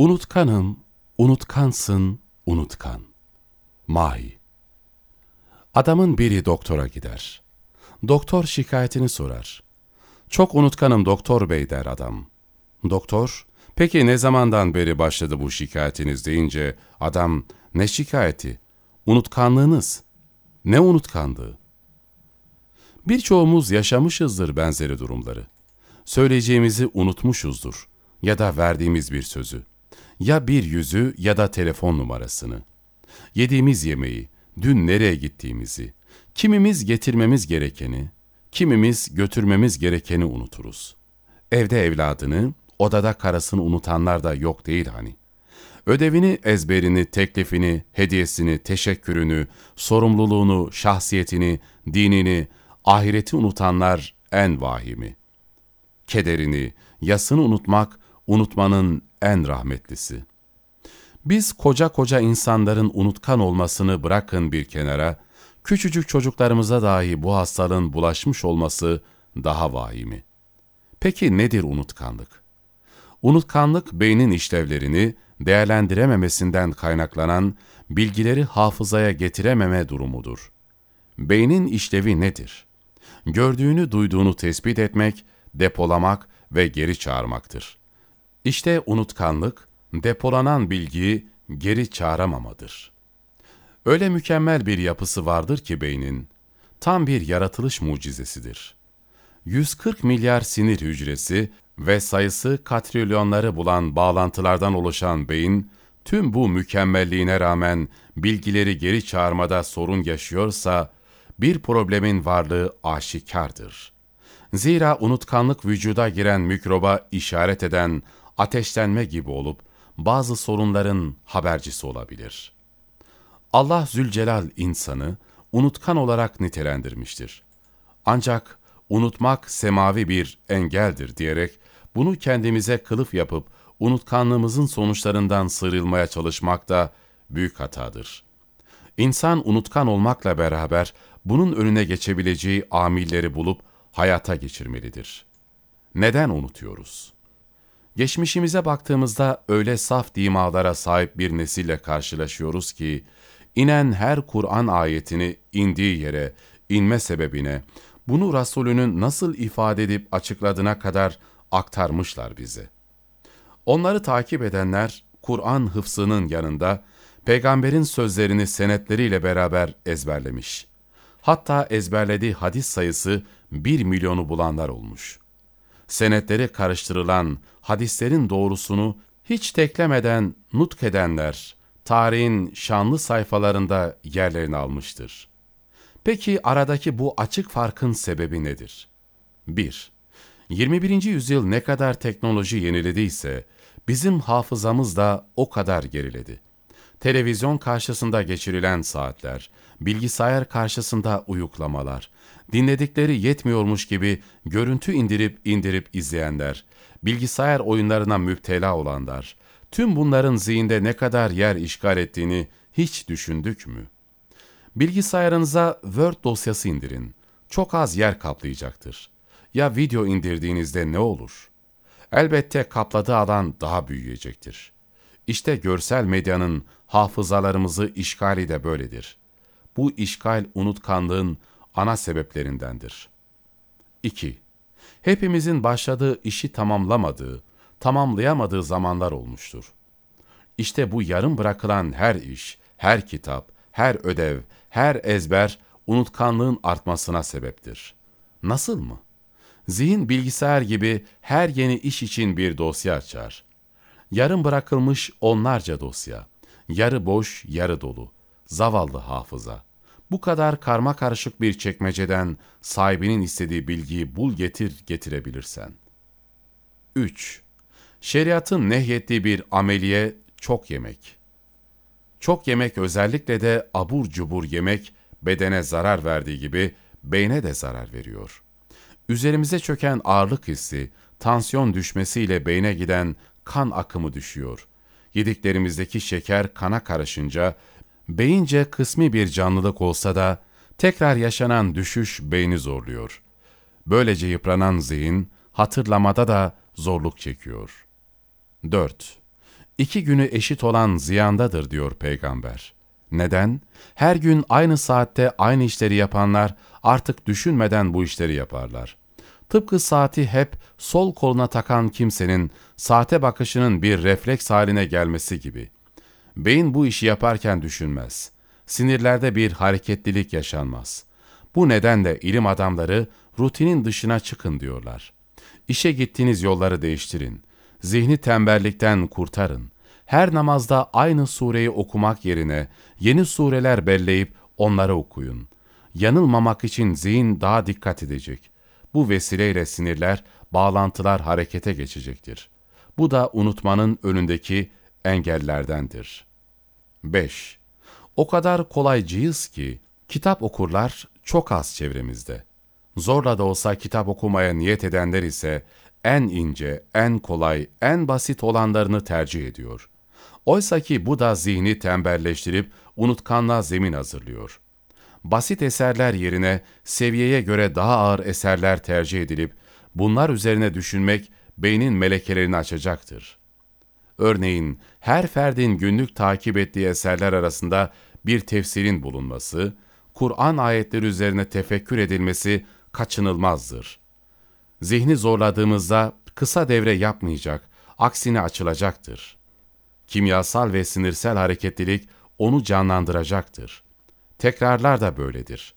Unutkanım, unutkansın, unutkan. Mahi. Adamın biri doktora gider. Doktor şikayetini sorar. Çok unutkanım doktor bey der adam. Doktor, peki ne zamandan beri başladı bu şikayetiniz deyince adam, ne şikayeti? Unutkanlığınız. Ne unutkanlığı? Birçoğumuz yaşamışızdır benzeri durumları. Söyleyeceğimizi unutmuşuzdur ya da verdiğimiz bir sözü. Ya bir yüzü ya da telefon numarasını. Yediğimiz yemeği, dün nereye gittiğimizi, kimimiz getirmemiz gerekeni, kimimiz götürmemiz gerekeni unuturuz. Evde evladını, odada karısını unutanlar da yok değil hani. Ödevini, ezberini, teklifini, hediyesini, teşekkürünü, sorumluluğunu, şahsiyetini, dinini, ahireti unutanlar en vahimi. Kederini, yasını unutmak, unutmanın en rahmetlisi. Biz koca koca insanların unutkan olmasını bırakın bir kenara, küçücük çocuklarımıza dahi bu hastalığın bulaşmış olması daha vahimi. Peki nedir unutkanlık? Unutkanlık beynin işlevlerini değerlendirememesinden kaynaklanan bilgileri hafızaya getirememe durumudur. Beynin işlevi nedir? Gördüğünü duyduğunu tespit etmek, depolamak ve geri çağırmaktır. İşte unutkanlık, depolanan bilgiyi geri çağıramamadır. Öyle mükemmel bir yapısı vardır ki beynin, tam bir yaratılış mucizesidir. 140 milyar sinir hücresi ve sayısı katrilyonları bulan bağlantılardan oluşan beyin, tüm bu mükemmelliğine rağmen bilgileri geri çağırmada sorun yaşıyorsa, bir problemin varlığı aşikardır. Zira unutkanlık vücuda giren mikroba işaret eden ateşlenme gibi olup, bazı sorunların habercisi olabilir. Allah Zülcelal insanı unutkan olarak nitelendirmiştir. Ancak unutmak semavi bir engeldir diyerek bunu kendimize kılıf yapıp unutkanlığımızın sonuçlarından sıyrılmaya çalışmak da büyük hatadır. İnsan unutkan olmakla beraber bunun önüne geçebileceği amilleri bulup hayata geçirmelidir. Neden unutuyoruz? Geçmişimize baktığımızda öyle saf dimalara sahip bir nesille karşılaşıyoruz ki, inen her Kur'an ayetini indiği yere, inme sebebine, bunu Resulünün nasıl ifade edip açıkladığına kadar aktarmışlar bize. Onları takip edenler, Kur'an hıfzının yanında, peygamberin sözlerini senetleriyle beraber ezberlemiş. Hatta ezberlediği hadis sayısı bir milyonu bulanlar olmuş. Senetleri karıştırılan hadislerin doğrusunu hiç teklemeden nutk edenler, tarihin şanlı sayfalarında yerlerini almıştır. Peki aradaki bu açık farkın sebebi nedir? 1. 21. yüzyıl ne kadar teknoloji yenilediyse, bizim hafızamız da o kadar geriledi. Televizyon karşısında geçirilen saatler, bilgisayar karşısında uyuklamalar, dinledikleri yetmiyormuş gibi görüntü indirip indirip izleyenler, bilgisayar oyunlarına müptela olanlar, tüm bunların zihinde ne kadar yer işgal ettiğini hiç düşündük mü? Bilgisayarınıza Word dosyası indirin. Çok az yer kaplayacaktır. Ya video indirdiğinizde ne olur? Elbette kapladığı alan daha büyüyecektir. İşte görsel medyanın hafızalarımızı işgali de böyledir. Bu işgal unutkanlığın ana sebeplerindendir. 2. Hepimizin başladığı işi tamamlamadığı, tamamlayamadığı zamanlar olmuştur. İşte bu yarım bırakılan her iş, her kitap, her ödev, her ezber unutkanlığın artmasına sebeptir. Nasıl mı? Zihin bilgisayar gibi her yeni iş için bir dosya açar. Yarım bırakılmış onlarca dosya. Yarı boş, yarı dolu. Zavallı hafıza. Bu kadar karma karışık bir çekmeceden sahibinin istediği bilgiyi bul getir getirebilirsen. 3. Şeriatın nehyettiği bir ameliye çok yemek. Çok yemek özellikle de abur cubur yemek bedene zarar verdiği gibi beyne de zarar veriyor. Üzerimize çöken ağırlık hissi, tansiyon düşmesiyle beyne giden kan akımı düşüyor. Yediklerimizdeki şeker kana karışınca beyince kısmi bir canlılık olsa da tekrar yaşanan düşüş beyni zorluyor. Böylece yıpranan zihin hatırlamada da zorluk çekiyor. 4. iki günü eşit olan ziyandadır diyor peygamber. Neden? Her gün aynı saatte aynı işleri yapanlar artık düşünmeden bu işleri yaparlar. Tıpkı saati hep sol koluna takan kimsenin saate bakışının bir refleks haline gelmesi gibi. Beyin bu işi yaparken düşünmez. Sinirlerde bir hareketlilik yaşanmaz. Bu nedenle ilim adamları rutinin dışına çıkın diyorlar. İşe gittiğiniz yolları değiştirin. Zihni tembellikten kurtarın. Her namazda aynı sureyi okumak yerine yeni sureler belleyip onları okuyun. Yanılmamak için zihin daha dikkat edecek. Bu vesileyle sinirler, bağlantılar harekete geçecektir. Bu da unutmanın önündeki engellerdendir. 5. O kadar kolaycıyız ki, kitap okurlar çok az çevremizde. Zorla da olsa kitap okumaya niyet edenler ise en ince, en kolay, en basit olanlarını tercih ediyor. Oysa ki bu da zihni tembelleştirip unutkanlığa zemin hazırlıyor. Basit eserler yerine seviyeye göre daha ağır eserler tercih edilip bunlar üzerine düşünmek beynin melekelerini açacaktır. Örneğin her ferdin günlük takip ettiği eserler arasında bir tefsirin bulunması, Kur'an ayetleri üzerine tefekkür edilmesi kaçınılmazdır. Zihni zorladığımızda kısa devre yapmayacak, aksine açılacaktır. Kimyasal ve sinirsel hareketlilik onu canlandıracaktır. Tekrarlar da böyledir.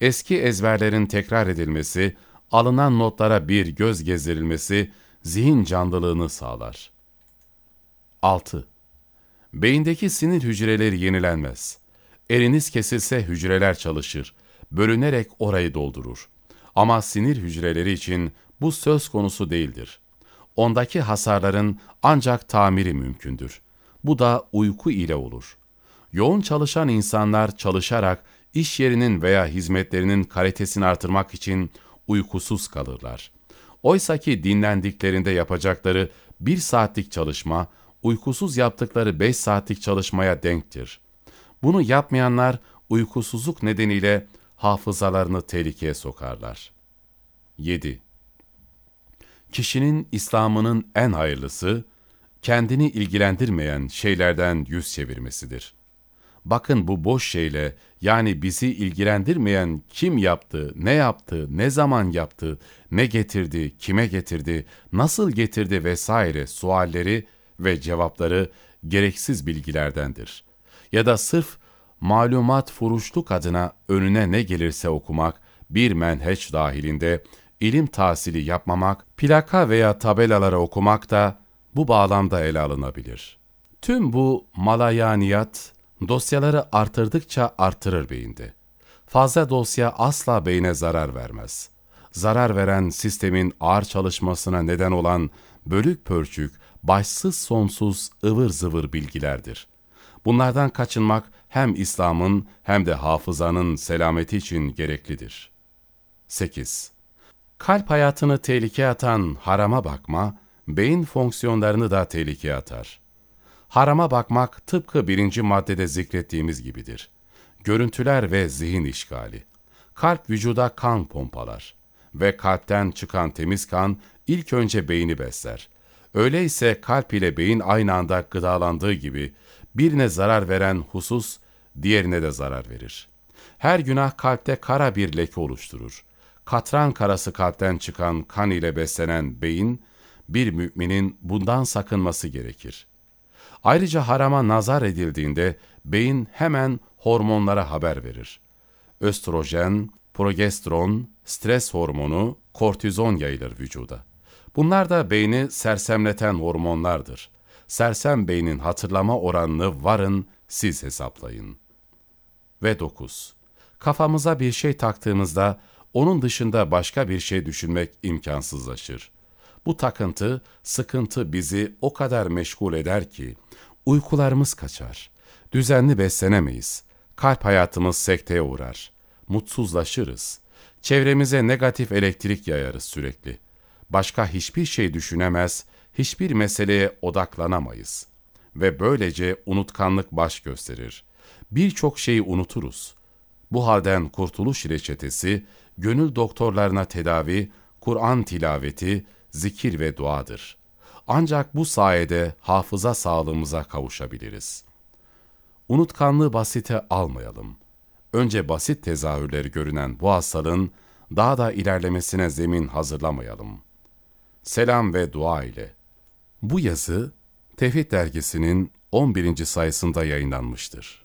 Eski ezberlerin tekrar edilmesi, alınan notlara bir göz gezdirilmesi zihin canlılığını sağlar. 6. Beyindeki sinir hücreleri yenilenmez. Eliniz kesilse hücreler çalışır, bölünerek orayı doldurur. Ama sinir hücreleri için bu söz konusu değildir. Ondaki hasarların ancak tamiri mümkündür. Bu da uyku ile olur. Yoğun çalışan insanlar çalışarak iş yerinin veya hizmetlerinin kalitesini artırmak için uykusuz kalırlar. Oysa ki dinlendiklerinde yapacakları bir saatlik çalışma, uykusuz yaptıkları beş saatlik çalışmaya denktir. Bunu yapmayanlar uykusuzluk nedeniyle hafızalarını tehlikeye sokarlar. 7. Kişinin İslam'ının en hayırlısı, kendini ilgilendirmeyen şeylerden yüz çevirmesidir. Bakın bu boş şeyle, yani bizi ilgilendirmeyen kim yaptı, ne yaptı, ne zaman yaptı, ne getirdi, kime getirdi, nasıl getirdi vesaire sualleri ve cevapları gereksiz bilgilerdendir. Ya da sırf malumat furuşluk adına önüne ne gelirse okumak, bir menheç dahilinde ilim tahsili yapmamak, plaka veya tabelalara okumak da bu bağlamda ele alınabilir. Tüm bu malayaniyat, dosyaları artırdıkça artırır beyinde. Fazla dosya asla beyne zarar vermez. Zarar veren sistemin ağır çalışmasına neden olan bölük pörçük, başsız sonsuz ıvır zıvır bilgilerdir. Bunlardan kaçınmak hem İslam'ın hem de hafızanın selameti için gereklidir. 8. Kalp hayatını tehlikeye atan harama bakma, beyin fonksiyonlarını da tehlikeye atar. Harama bakmak tıpkı birinci maddede zikrettiğimiz gibidir. Görüntüler ve zihin işgali. Kalp vücuda kan pompalar ve kalpten çıkan temiz kan ilk önce beyni besler. Öyleyse kalp ile beyin aynı anda gıdalandığı gibi birine zarar veren husus diğerine de zarar verir. Her günah kalpte kara bir leke oluşturur. Katran karası kalpten çıkan kan ile beslenen beyin, bir müminin bundan sakınması gerekir. Ayrıca harama nazar edildiğinde beyin hemen hormonlara haber verir. Östrojen, progesteron, stres hormonu, kortizon yayılır vücuda. Bunlar da beyni sersemleten hormonlardır. Sersem beynin hatırlama oranını varın siz hesaplayın. Ve 9. Kafamıza bir şey taktığımızda onun dışında başka bir şey düşünmek imkansızlaşır. Bu takıntı, sıkıntı bizi o kadar meşgul eder ki uykularımız kaçar, düzenli beslenemeyiz, kalp hayatımız sekteye uğrar, mutsuzlaşırız, çevremize negatif elektrik yayarız sürekli. Başka hiçbir şey düşünemez, hiçbir meseleye odaklanamayız. Ve böylece unutkanlık baş gösterir. Birçok şeyi unuturuz. Bu halden kurtuluş reçetesi, gönül doktorlarına tedavi, Kur'an tilaveti, zikir ve duadır. Ancak bu sayede hafıza sağlığımıza kavuşabiliriz. Unutkanlığı basite almayalım. Önce basit tezahürleri görünen bu hastalığın daha da ilerlemesine zemin hazırlamayalım. Selam ve dua ile. Bu yazı Tevhid dergisinin 11. sayısında yayınlanmıştır.